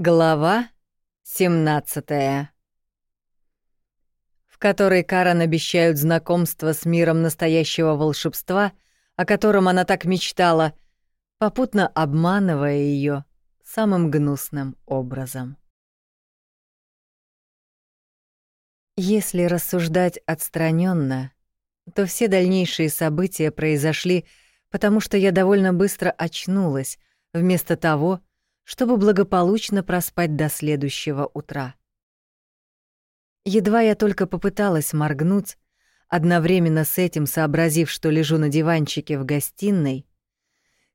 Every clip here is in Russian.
Глава 17 В которой Карен обещают знакомство с миром настоящего волшебства, о котором она так мечтала, попутно обманывая ее самым гнусным образом. Если рассуждать отстраненно, то все дальнейшие события произошли, потому что я довольно быстро очнулась, вместо того, чтобы благополучно проспать до следующего утра. Едва я только попыталась моргнуть, одновременно с этим сообразив, что лежу на диванчике в гостиной,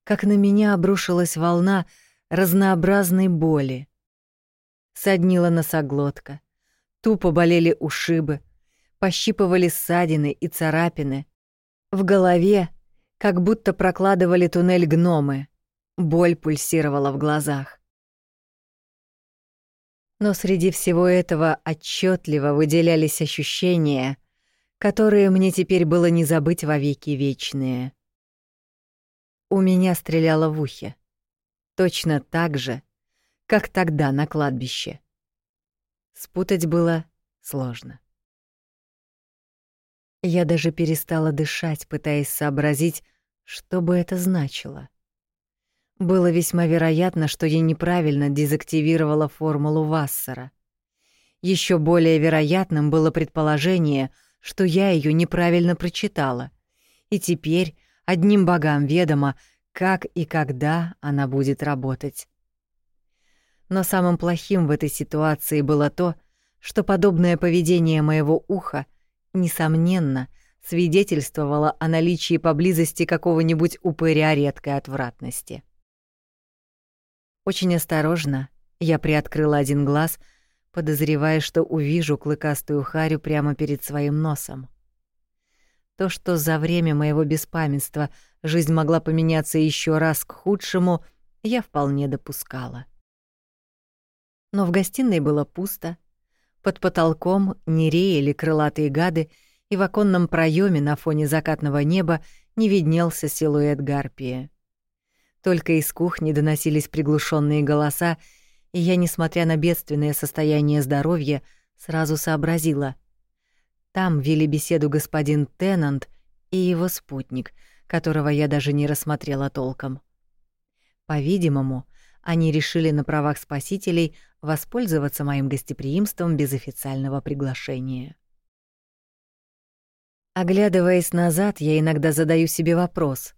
как на меня обрушилась волна разнообразной боли. Соднила носоглотка, тупо болели ушибы, пощипывали ссадины и царапины. В голове как будто прокладывали туннель гномы — Боль пульсировала в глазах. Но среди всего этого отчетливо выделялись ощущения, которые мне теперь было не забыть вовеки вечные. У меня стреляло в ухе. Точно так же, как тогда на кладбище. Спутать было сложно. Я даже перестала дышать, пытаясь сообразить, что бы это значило. Было весьма вероятно, что я неправильно дезактивировала формулу Вассера. Еще более вероятным было предположение, что я ее неправильно прочитала, и теперь одним богам ведомо, как и когда она будет работать. Но самым плохим в этой ситуации было то, что подобное поведение моего уха, несомненно, свидетельствовало о наличии поблизости какого-нибудь упыря редкой отвратности. Очень осторожно я приоткрыла один глаз, подозревая, что увижу клыкастую харю прямо перед своим носом. То, что за время моего беспамятства жизнь могла поменяться еще раз к худшему, я вполне допускала. Но в гостиной было пусто, под потолком не реяли крылатые гады, и в оконном проеме на фоне закатного неба не виднелся силуэт гарпии. Только из кухни доносились приглушенные голоса, и я, несмотря на бедственное состояние здоровья, сразу сообразила. Там вели беседу господин Теннант и его спутник, которого я даже не рассмотрела толком. По-видимому, они решили на правах спасителей воспользоваться моим гостеприимством без официального приглашения. Оглядываясь назад, я иногда задаю себе вопрос: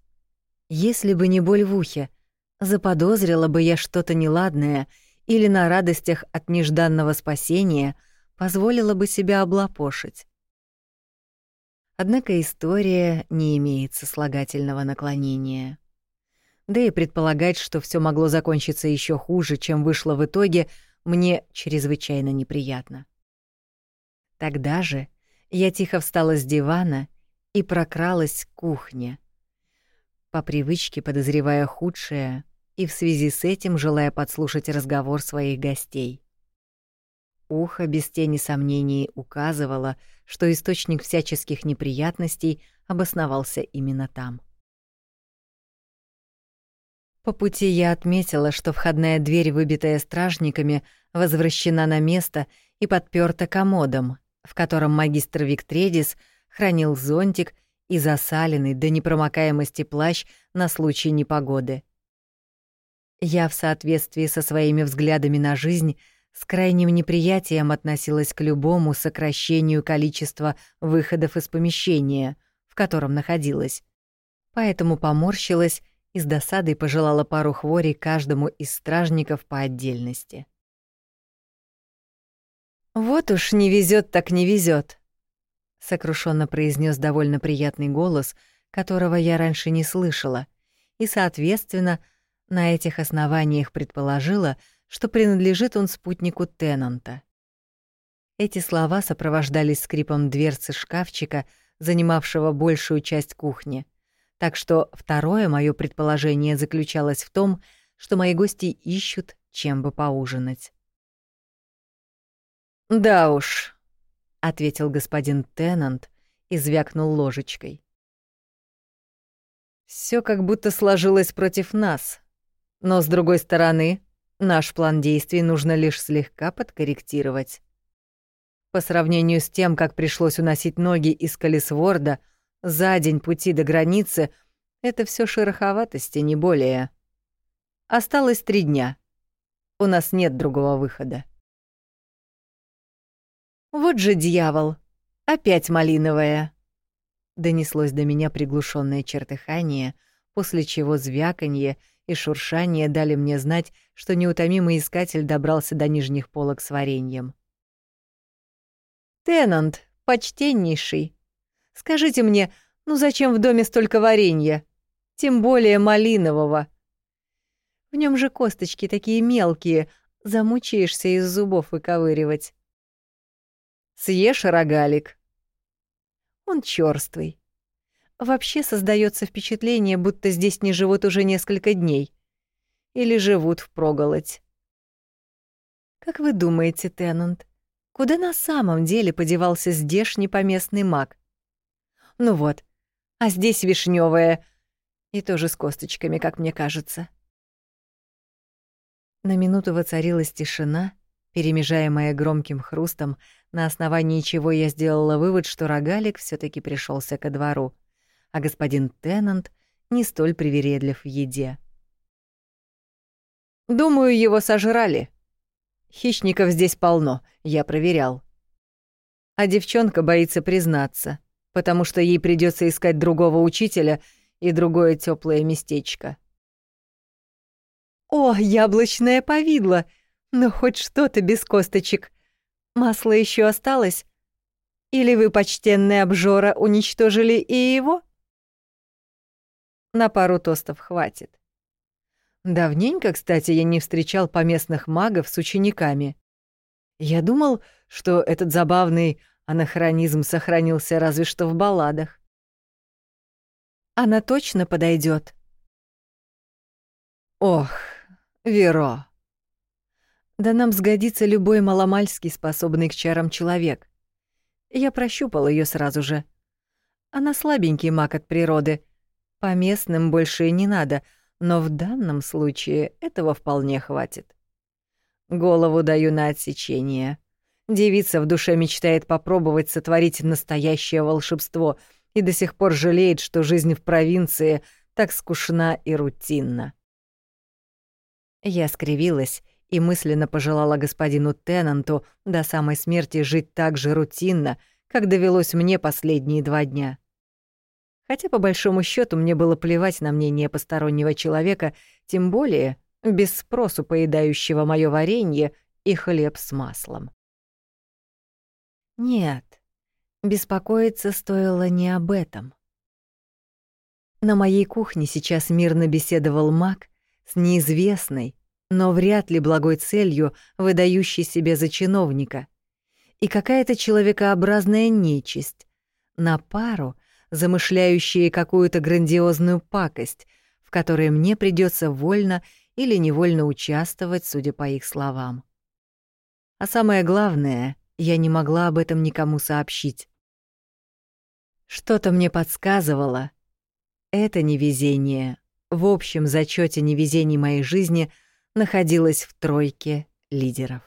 если бы не боль в ухе, заподозрила бы я что-то неладное или на радостях от нежданного спасения позволила бы себя облапошить. Однако история не имеет сослагательного наклонения. Да и предполагать, что все могло закончиться еще хуже, чем вышло в итоге, мне чрезвычайно неприятно. Тогда же я тихо встала с дивана и прокралась к кухне — по привычке подозревая худшее и в связи с этим желая подслушать разговор своих гостей. Ухо без тени сомнений указывало, что источник всяческих неприятностей обосновался именно там. По пути я отметила, что входная дверь, выбитая стражниками, возвращена на место и подперта комодом, в котором магистр Виктредис хранил зонтик и засаленный до непромокаемости плащ на случай непогоды. Я в соответствии со своими взглядами на жизнь с крайним неприятием относилась к любому сокращению количества выходов из помещения, в котором находилась. Поэтому поморщилась и с досадой пожелала пару хворей каждому из стражников по отдельности. Вот уж не везет так не везет, сокрушенно произнес довольно приятный голос, которого я раньше не слышала, и, соответственно, на этих основаниях предположила, что принадлежит он спутнику Теннанта. Эти слова сопровождались скрипом дверцы шкафчика, занимавшего большую часть кухни. Так что второе мое предположение заключалось в том, что мои гости ищут, чем бы поужинать. «Да уж», ответил господин Теннант и звякнул ложечкой. Все как будто сложилось против нас. Но с другой стороны, Наш план действий нужно лишь слегка подкорректировать. По сравнению с тем, как пришлось уносить ноги из Калисворда за день пути до границы, это все шероховатости, не более. Осталось три дня. У нас нет другого выхода. Вот же дьявол! Опять малиновая! Донеслось до меня приглушенное чертыхание, после чего звяканье и шуршание дали мне знать, что неутомимый искатель добрался до нижних полок с вареньем. «Теннант, почтеннейший, скажите мне, ну зачем в доме столько варенья? Тем более малинового. В нем же косточки такие мелкие, замучаешься из зубов выковыривать. Съешь рогалик. Он чёрствый. Вообще создается впечатление, будто здесь не живут уже несколько дней. Или живут впроголодь. Как вы думаете, Теннант, Куда на самом деле подевался здешний поместный маг? Ну вот, а здесь вишневая и тоже с косточками, как мне кажется. На минуту воцарилась тишина, перемежаемая громким хрустом, на основании чего я сделала вывод, что рогалик все таки пришелся ко двору, а господин Теннант не столь привередлив в еде. «Думаю, его сожрали», Хищников здесь полно, я проверял. А девчонка боится признаться, потому что ей придется искать другого учителя и другое теплое местечко. О, яблочное повидло! Ну хоть что-то без косточек. Масло еще осталось? Или вы, почтенный обжора, уничтожили и его? На пару тостов хватит. Давненько, кстати, я не встречал поместных магов с учениками. Я думал, что этот забавный анахронизм сохранился разве что в балладах. Она точно подойдет. Ох, Веро. Да нам сгодится любой маломальский способный к чарам человек. Я прощупал ее сразу же. Она слабенький маг от природы. По местным больше не надо — но в данном случае этого вполне хватит. Голову даю на отсечение. Девица в душе мечтает попробовать сотворить настоящее волшебство и до сих пор жалеет, что жизнь в провинции так скучна и рутинна. Я скривилась и мысленно пожелала господину Теннанту до самой смерти жить так же рутинно, как довелось мне последние два дня. Хотя, по большому счету мне было плевать на мнение постороннего человека, тем более без спросу поедающего мое варенье и хлеб с маслом. Нет, беспокоиться стоило не об этом. На моей кухне сейчас мирно беседовал маг с неизвестной, но вряд ли благой целью, выдающей себя за чиновника, и какая-то человекообразная нечисть на пару — замышляющие какую-то грандиозную пакость, в которой мне придется вольно или невольно участвовать, судя по их словам. А самое главное, я не могла об этом никому сообщить. Что-то мне подсказывало. Это невезение в общем зачете невезений моей жизни находилось в тройке лидеров.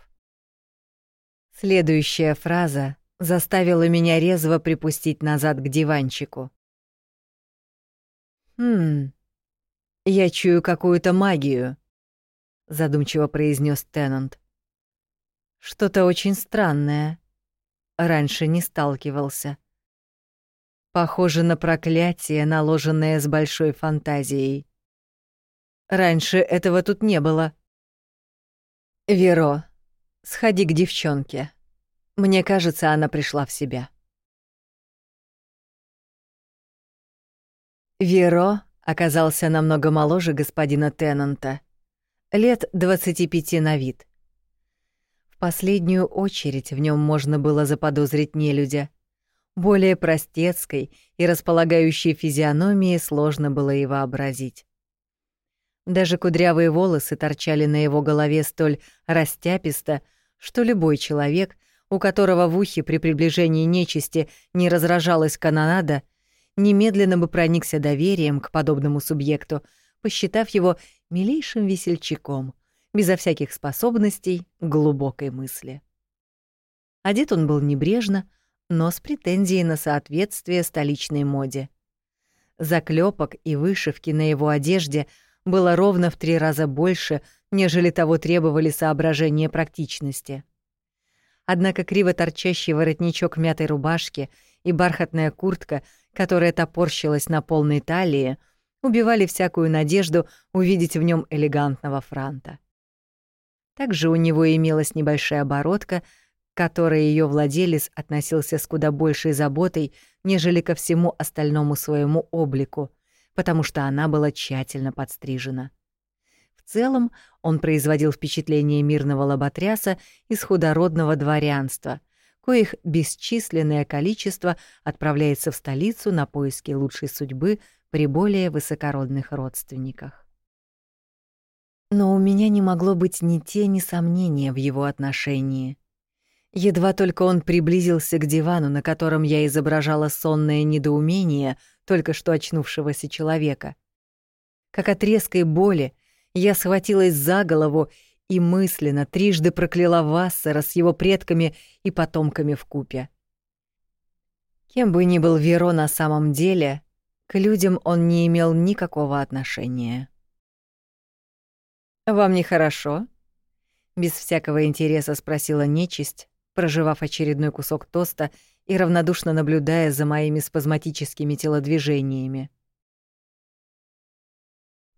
Следующая фраза заставила меня резво припустить назад к диванчику. «Хм, я чую какую-то магию», — задумчиво произнес Теннант. «Что-то очень странное. Раньше не сталкивался. Похоже на проклятие, наложенное с большой фантазией. Раньше этого тут не было. Веро, сходи к девчонке». Мне кажется, она пришла в себя. Веро оказался намного моложе господина Теннанта, лет 25 на вид. В последнюю очередь в нем можно было заподозрить нелюдя. Более простецкой и располагающей физиономии сложно было и вообразить. Даже кудрявые волосы торчали на его голове столь растяписто, что любой человек — у которого в ухе при приближении нечисти не разражалась канонада, немедленно бы проникся доверием к подобному субъекту, посчитав его милейшим весельчаком, безо всяких способностей к глубокой мысли. Одет он был небрежно, но с претензией на соответствие столичной моде. Заклепок и вышивки на его одежде было ровно в три раза больше, нежели того требовали соображения практичности. Однако криво торчащий воротничок мятой рубашки и бархатная куртка, которая топорщилась на полной талии, убивали всякую надежду увидеть в нем элегантного франта. Также у него имелась небольшая оборотка, которой ее владелец относился с куда большей заботой, нежели ко всему остальному своему облику, потому что она была тщательно подстрижена. В целом он производил впечатление мирного лоботряса из худородного дворянства, коих бесчисленное количество отправляется в столицу на поиски лучшей судьбы при более высокородных родственниках. Но у меня не могло быть ни тени сомнения в его отношении. Едва только он приблизился к дивану, на котором я изображала сонное недоумение только что очнувшегося человека. Как от резкой боли я схватилась за голову и мысленно трижды прокляла Вассера с его предками и потомками в купе. Кем бы ни был Веро на самом деле, к людям он не имел никакого отношения. «Вам нехорошо?» — без всякого интереса спросила нечисть, проживав очередной кусок тоста и равнодушно наблюдая за моими спазматическими телодвижениями.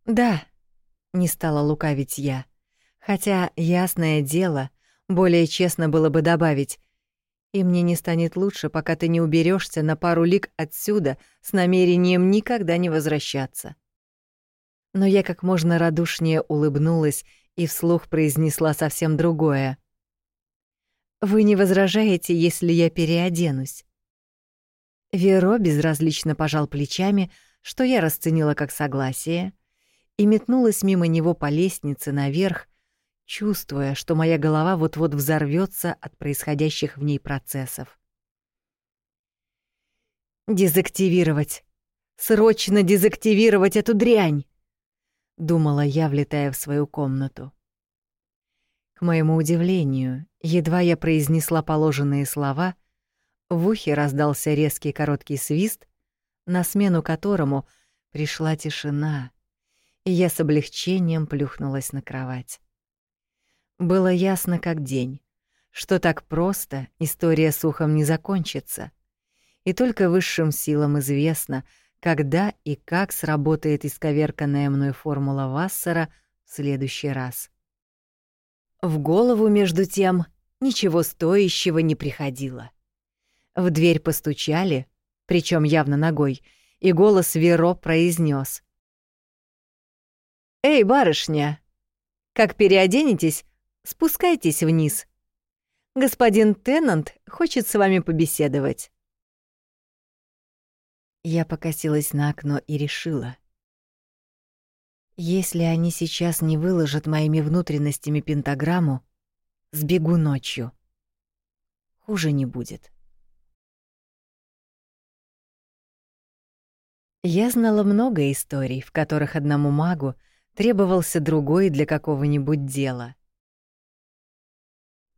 «Да», — не стала лукавить я, хотя, ясное дело, более честно было бы добавить, и мне не станет лучше, пока ты не уберешься на пару лик отсюда с намерением никогда не возвращаться. Но я как можно радушнее улыбнулась и вслух произнесла совсем другое. Вы не возражаете, если я переоденусь? Веро безразлично пожал плечами, что я расценила как согласие, и метнулась мимо него по лестнице наверх, чувствуя, что моя голова вот-вот взорвется от происходящих в ней процессов. «Дезактивировать! Срочно дезактивировать эту дрянь!» — думала я, влетая в свою комнату. К моему удивлению, едва я произнесла положенные слова, в ухе раздался резкий короткий свист, на смену которому пришла тишина, и я с облегчением плюхнулась на кровать. Было ясно как день, что так просто история с ухом не закончится, и только высшим силам известно, когда и как сработает исковерканная мной формула Вассера в следующий раз. В голову, между тем, ничего стоящего не приходило. В дверь постучали, причем явно ногой, и голос Веро произнес: «Эй, барышня, как переоденетесь, спускайтесь вниз. Господин Теннант хочет с вами побеседовать». Я покосилась на окно и решила. Если они сейчас не выложат моими внутренностями пентаграмму, сбегу ночью. Хуже не будет. Я знала много историй, в которых одному магу требовался другой для какого-нибудь дела.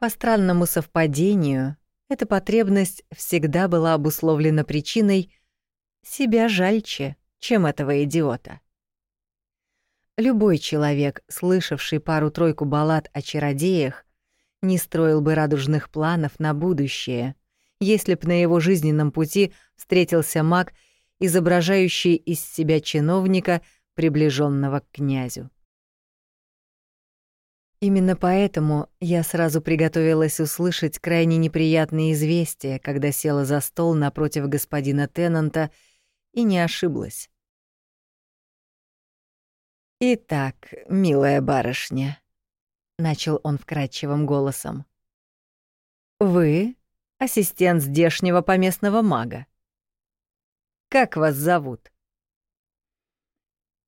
По странному совпадению, эта потребность всегда была обусловлена причиной «себя жальче, чем этого идиота». Любой человек, слышавший пару-тройку баллад о чародеях, не строил бы радужных планов на будущее, если б на его жизненном пути встретился маг, изображающий из себя чиновника, приближенного к князю. Именно поэтому я сразу приготовилась услышать крайне неприятные известия, когда села за стол напротив господина Теннанта и не ошиблась. «Итак, милая барышня», — начал он вкрадчивым голосом, — «вы — ассистент здешнего поместного мага. Как вас зовут?»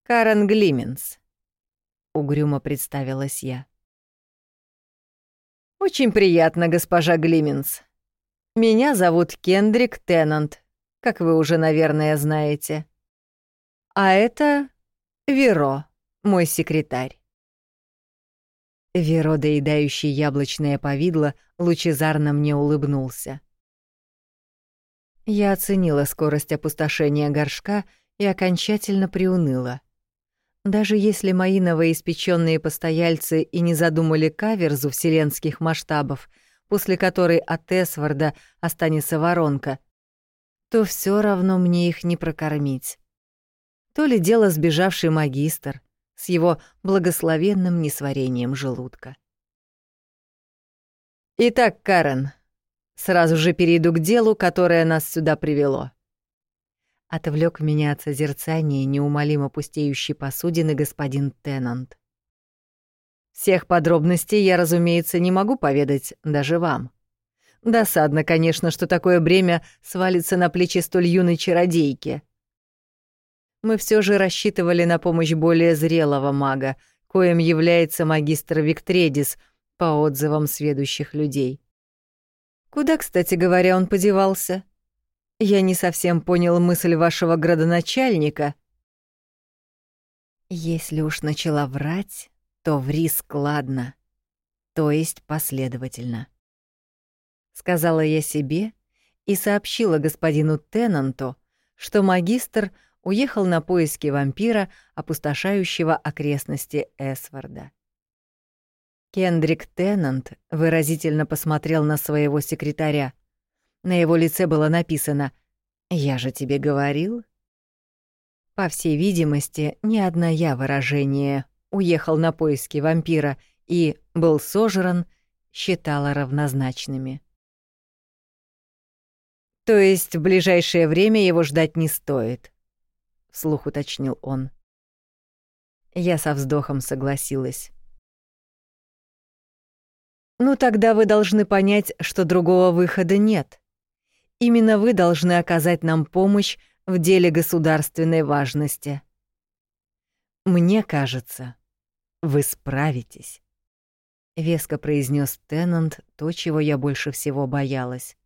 «Карен Глименс», — угрюмо представилась я. «Очень приятно, госпожа Глименс. Меня зовут Кендрик Теннант, как вы уже, наверное, знаете. А это Веро» мой секретарь. Веро, доедающий яблочное повидло, лучезарно мне улыбнулся. Я оценила скорость опустошения горшка и окончательно приуныла. Даже если мои новоиспеченные постояльцы и не задумали каверзу вселенских масштабов, после которой от Эсварда останется воронка, то все равно мне их не прокормить. То ли дело сбежавший магистр с его благословенным несварением желудка. «Итак, Карен, сразу же перейду к делу, которое нас сюда привело», отвлек меня от созерцания неумолимо пустеющей посудины господин Теннант. Всех подробностей я, разумеется, не могу поведать даже вам. Досадно, конечно, что такое бремя свалится на плечи столь юной чародейки. Мы все же рассчитывали на помощь более зрелого мага, коим является магистр Виктредис, по отзывам сведущих людей. Куда, кстати говоря, он подевался? Я не совсем понял мысль вашего градоначальника. Если уж начала врать, то ври складно, то есть последовательно. Сказала я себе и сообщила господину Теннанту, что магистр уехал на поиски вампира, опустошающего окрестности Эсварда. Кендрик Теннант выразительно посмотрел на своего секретаря. На его лице было написано «Я же тебе говорил». По всей видимости, ни одна я выражение «уехал на поиски вампира» и «был сожран» считала равнозначными. «То есть в ближайшее время его ждать не стоит», — вслух уточнил он. Я со вздохом согласилась. «Ну тогда вы должны понять, что другого выхода нет. Именно вы должны оказать нам помощь в деле государственной важности. Мне кажется, вы справитесь», — веско произнес Теннант то, чего я больше всего боялась.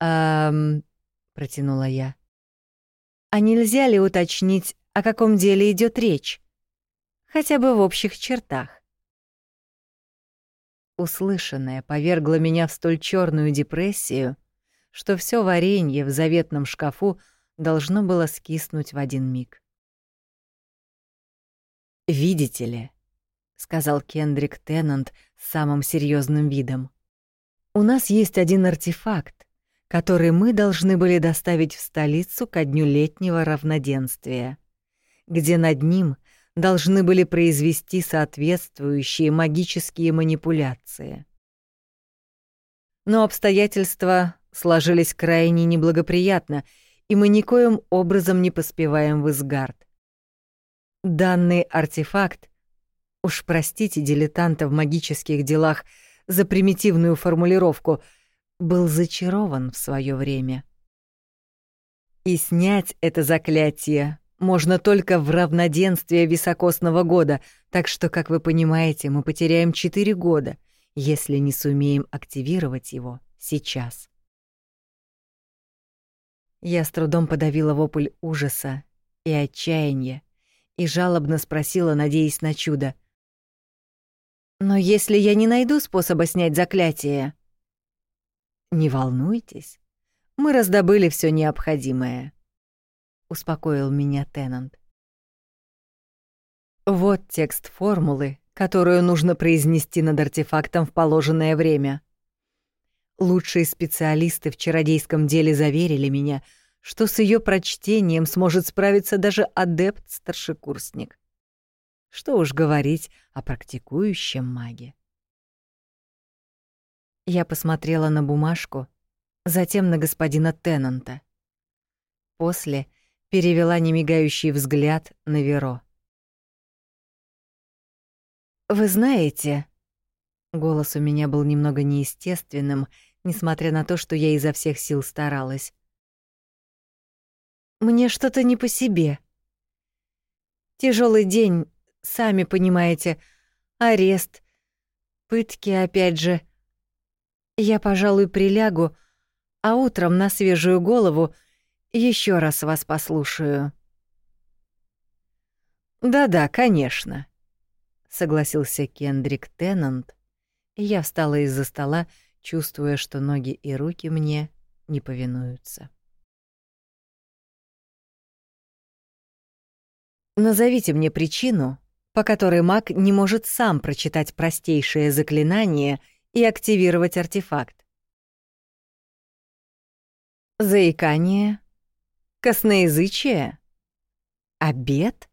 «Эм...» — протянула я. «А нельзя ли уточнить, о каком деле идет речь? Хотя бы в общих чертах». Услышанное повергло меня в столь черную депрессию, что все варенье в заветном шкафу должно было скиснуть в один миг. «Видите ли», — сказал Кендрик Теннант с самым серьезным видом, — «у нас есть один артефакт, который мы должны были доставить в столицу ко дню летнего равноденствия, где над ним должны были произвести соответствующие магические манипуляции. Но обстоятельства сложились крайне неблагоприятно, и мы никоим образом не поспеваем в Изгард. Данный артефакт, уж простите дилетанта в магических делах за примитивную формулировку — был зачарован в свое время. И снять это заклятие можно только в равноденствие високосного года, так что, как вы понимаете, мы потеряем четыре года, если не сумеем активировать его сейчас. Я с трудом подавила вопль ужаса и отчаяния и жалобно спросила, надеясь на чудо. «Но если я не найду способа снять заклятие?» Не волнуйтесь, мы раздобыли все необходимое, успокоил меня Теннант. Вот текст формулы, которую нужно произнести над артефактом в положенное время. Лучшие специалисты в чародейском деле заверили меня, что с ее прочтением сможет справиться даже адепт-старшекурсник. Что уж говорить о практикующем маге. Я посмотрела на бумажку, затем на господина Теннанта. После перевела немигающий взгляд на Веро. «Вы знаете...» Голос у меня был немного неестественным, несмотря на то, что я изо всех сил старалась. «Мне что-то не по себе. Тяжелый день, сами понимаете, арест, пытки опять же...» Я, пожалуй, прилягу, а утром на свежую голову еще раз вас послушаю. Да-да, конечно, согласился Кендрик Теннант, я встала из-за стола, чувствуя, что ноги и руки мне не повинуются. Назовите мне причину, по которой маг не может сам прочитать простейшее заклинание и активировать артефакт. Заикание, косноязычие, обед?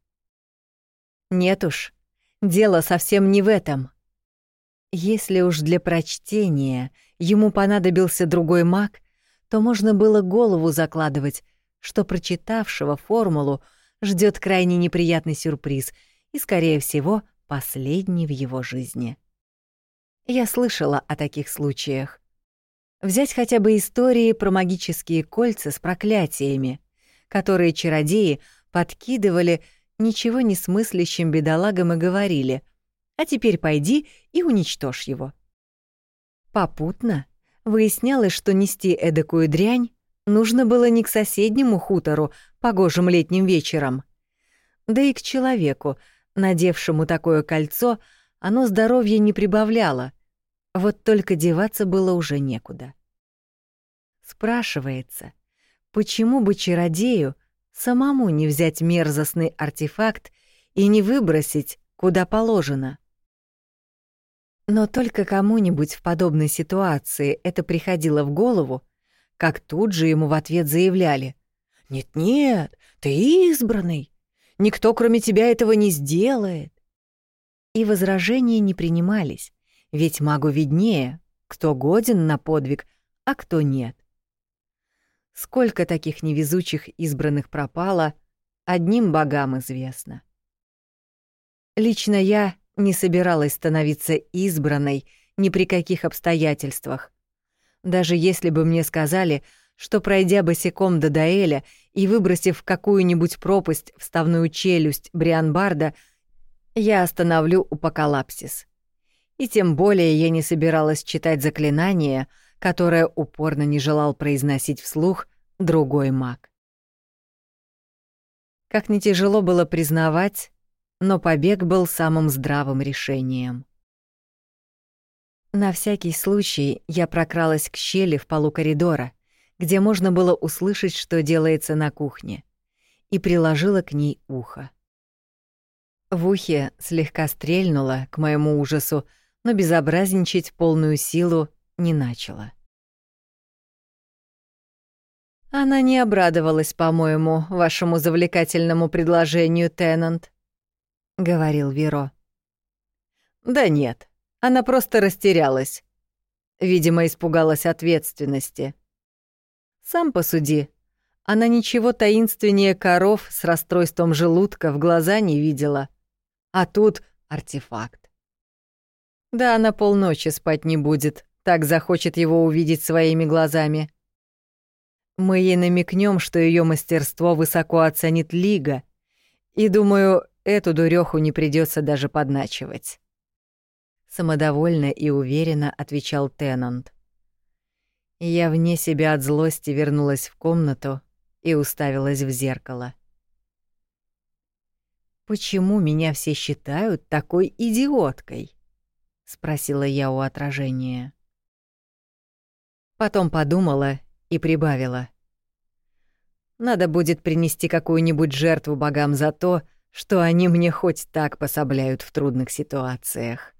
Нет уж, дело совсем не в этом. Если уж для прочтения ему понадобился другой маг, то можно было голову закладывать, что прочитавшего формулу ждет крайне неприятный сюрприз и, скорее всего, последний в его жизни. Я слышала о таких случаях. Взять хотя бы истории про магические кольца с проклятиями, которые чародеи подкидывали ничего не смыслящим бедолагам и говорили «А теперь пойди и уничтожь его». Попутно выяснялось, что нести эдакую дрянь нужно было не к соседнему хутору погожим летним вечером, да и к человеку, надевшему такое кольцо, оно здоровья не прибавляло, вот только деваться было уже некуда. Спрашивается, почему бы чародею самому не взять мерзостный артефакт и не выбросить, куда положено? Но только кому-нибудь в подобной ситуации это приходило в голову, как тут же ему в ответ заявляли «Нет-нет, ты избранный, никто кроме тебя этого не сделает». И возражения не принимались, ведь магу виднее, кто годен на подвиг, а кто нет. Сколько таких невезучих избранных пропало, одним богам известно. Лично я не собиралась становиться избранной ни при каких обстоятельствах. Даже если бы мне сказали, что пройдя босиком до Даэля и выбросив в какую-нибудь пропасть вставную челюсть Брианбарда, я остановлю упокалапсис. И тем более я не собиралась читать заклинание — которое упорно не желал произносить вслух другой маг. Как не тяжело было признавать, но побег был самым здравым решением. На всякий случай я прокралась к щели в полу коридора, где можно было услышать, что делается на кухне, и приложила к ней ухо. В ухе слегка стрельнуло, к моему ужасу, но безобразничать полную силу не начала. Она не обрадовалась, по-моему, вашему завлекательному предложению, Теннант, говорил Веро. Да нет, она просто растерялась. Видимо, испугалась ответственности. Сам посуди. Она ничего таинственнее коров с расстройством желудка в глаза не видела. А тут артефакт. Да она полночи спать не будет, так захочет его увидеть своими глазами. Мы ей намекнем, что ее мастерство высоко оценит Лига, и, думаю, эту дуреху не придется даже подначивать. Самодовольно и уверенно отвечал Теннант. Я вне себя от злости вернулась в комнату и уставилась в зеркало. «Почему меня все считают такой идиоткой?» — спросила я у отражения. Потом подумала и прибавила. Надо будет принести какую-нибудь жертву богам за то, что они мне хоть так пособляют в трудных ситуациях.